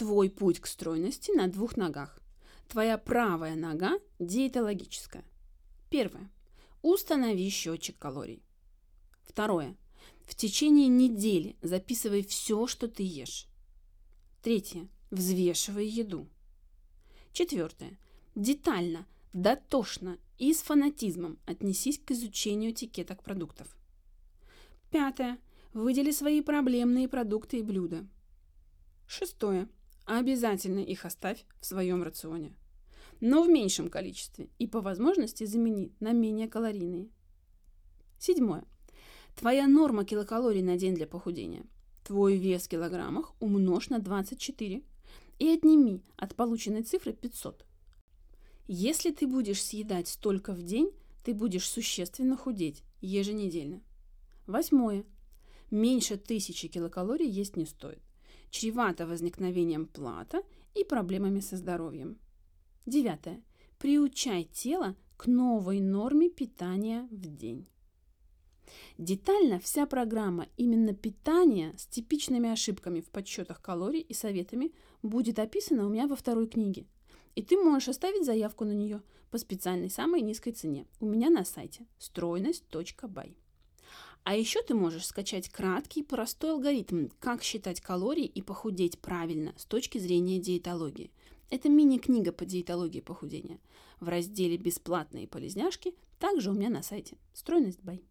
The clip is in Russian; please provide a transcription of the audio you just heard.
Твой путь к стройности на двух ногах. Твоя правая нога диетологическая. Первое. Установи счетчик калорий. Второе. В течение недели записывай все, что ты ешь. Третье. Взвешивай еду. Четвертое. Детально, дотошно и с фанатизмом отнесись к изучению этикеток продуктов. Пятое. Выдели свои проблемные продукты и блюда. Шестое. Обязательно их оставь в своем рационе. Но в меньшем количестве и по возможности замени на менее калорийные. Седьмое. Твоя норма килокалорий на день для похудения. Твой вес в килограммах умножь на 24 и отними от полученной цифры 500. Если ты будешь съедать столько в день, ты будешь существенно худеть еженедельно. Восьмое. Меньше тысячи килокалорий есть не стоит. Чревато возникновением плата и проблемами со здоровьем. Девятое. Приучай тело к новой норме питания в день. Детально вся программа именно питания с типичными ошибками в подсчетах калорий и советами будет описана у меня во второй книге. И ты можешь оставить заявку на нее по специальной самой низкой цене у меня на сайте стройность.бай. А еще ты можешь скачать краткий простой алгоритм, как считать калории и похудеть правильно с точки зрения диетологии. Это мини-книга по диетологии похудения. В разделе «Бесплатные полезняшки» также у меня на сайте. Стройность Бай.